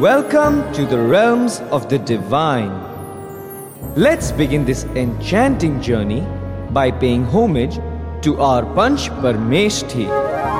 Welcome to the realms of the divine. Let's begin this enchanting journey by paying homage to our Panch Parmeshthi.